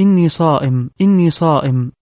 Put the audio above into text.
إني صائم إني صائم.